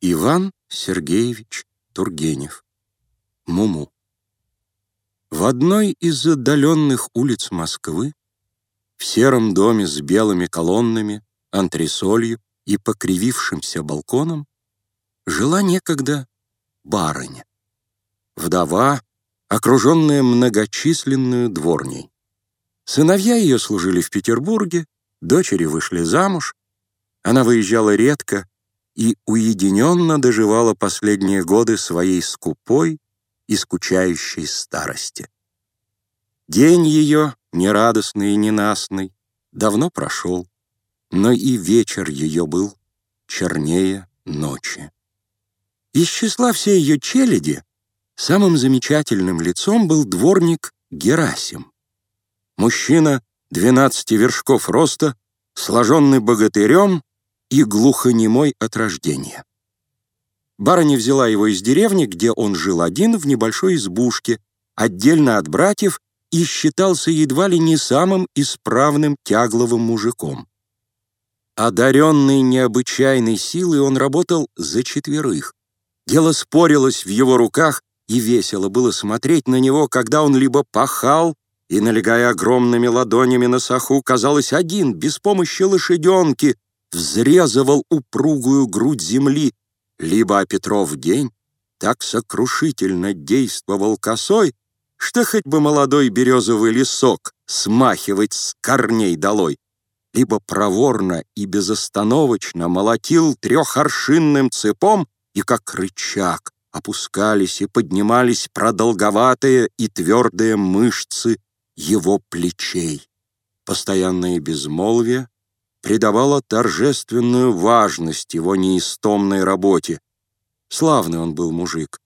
Иван Сергеевич Тургенев. Муму. В одной из отдаленных улиц Москвы, в сером доме с белыми колоннами, антресолью и покривившимся балконом, жила некогда барыня, вдова, окруженная многочисленную дворней. Сыновья ее служили в Петербурге, дочери вышли замуж, она выезжала редко и уединенно доживала последние годы своей скупой и скучающей старости. День ее, нерадостный и ненастный, давно прошел, но и вечер ее был чернее ночи. Из числа всей ее челяди самым замечательным лицом был дворник Герасим. Мужчина двенадцати вершков роста, сложенный богатырем и глухонемой от рождения. Барыня взяла его из деревни, где он жил один в небольшой избушке, отдельно от братьев, и считался едва ли не самым исправным тягловым мужиком. Одаренный необычайной силой, он работал за четверых. Дело спорилось в его руках, и весело было смотреть на него, когда он либо пахал, и, налегая огромными ладонями на саху, казалось, один, без помощи лошаденки, взрезывал упругую грудь земли, либо, Петров день так сокрушительно действовал косой, что хоть бы молодой березовый лесок смахивать с корней долой, либо проворно и безостановочно молотил трехоршинным цепом, и как рычаг опускались и поднимались продолговатые и твердые мышцы его плечей. Постоянное безмолвие придавало торжественную важность его неистомной работе. Славный он был мужик.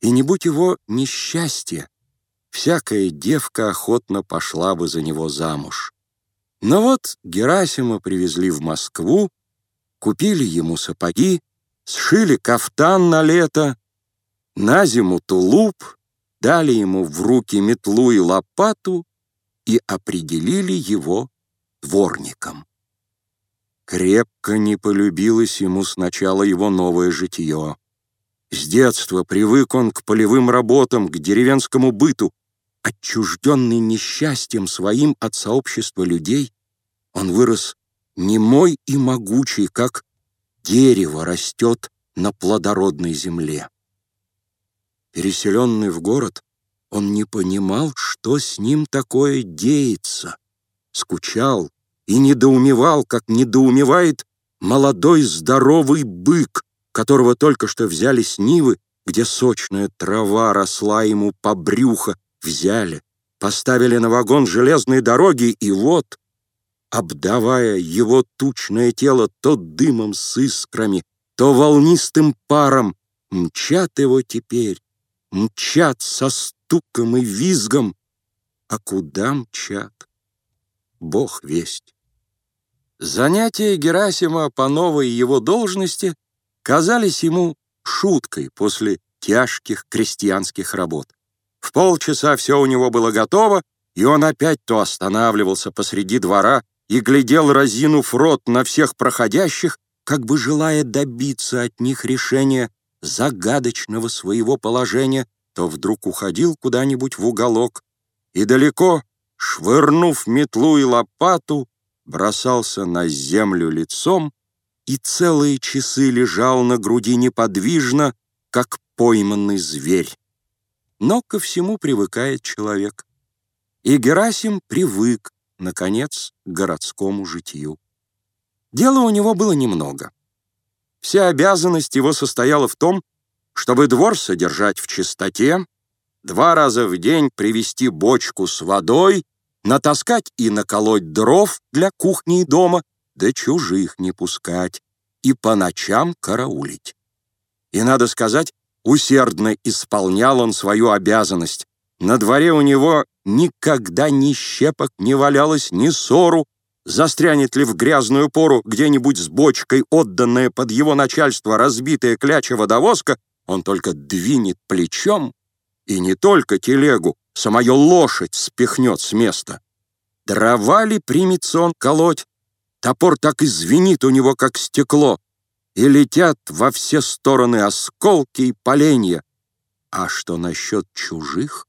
И не будь его несчастья, всякая девка охотно пошла бы за него замуж. Но вот Герасима привезли в Москву, купили ему сапоги, сшили кафтан на лето, на зиму тулуп, дали ему в руки метлу и лопату и определили его дворником. Крепко не полюбилось ему сначала его новое житье. С детства привык он к полевым работам, к деревенскому быту. Отчужденный несчастьем своим от сообщества людей, он вырос немой и могучий, как дерево растет на плодородной земле. Переселенный в город, он не понимал, что с ним такое деется, скучал, и недоумевал, как недоумевает молодой здоровый бык, которого только что взяли с Нивы, где сочная трава росла ему по брюхо, взяли, поставили на вагон железной дороги, и вот, обдавая его тучное тело то дымом с искрами, то волнистым паром, мчат его теперь, мчат со стуком и визгом, а куда мчат? Бог весть. Занятия Герасима по новой его должности казались ему шуткой после тяжких крестьянских работ. В полчаса все у него было готово, и он опять то останавливался посреди двора и глядел, разинув рот на всех проходящих, как бы желая добиться от них решения загадочного своего положения, то вдруг уходил куда-нибудь в уголок и далеко, швырнув метлу и лопату, бросался на землю лицом и целые часы лежал на груди неподвижно, как пойманный зверь. Но ко всему привыкает человек. И Герасим привык, наконец, к городскому житию. Дела у него было немного. Вся обязанность его состояла в том, чтобы двор содержать в чистоте, два раза в день привезти бочку с водой натаскать и наколоть дров для кухни и дома, да чужих не пускать, и по ночам караулить. И, надо сказать, усердно исполнял он свою обязанность. На дворе у него никогда ни щепок не валялось, ни ссору, застрянет ли в грязную пору где-нибудь с бочкой, отданная под его начальство разбитая кляча водовозка, он только двинет плечом, и не только телегу, самую лошадь спихнет с места. Дрова ли примется он колоть? Топор так и звенит у него, как стекло. и летят во все стороны осколки и поленья. А что насчет чужих?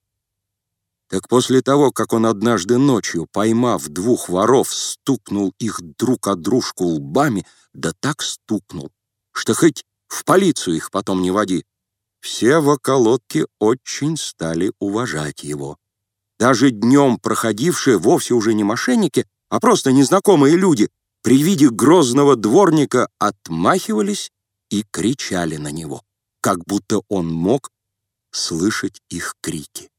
Так после того, как он однажды ночью, поймав двух воров, стукнул их друг от дружку лбами, да так стукнул, что хоть в полицию их потом не води, все в околотке очень стали уважать его. Даже днем проходившие вовсе уже не мошенники, а просто незнакомые люди при виде грозного дворника отмахивались и кричали на него, как будто он мог слышать их крики.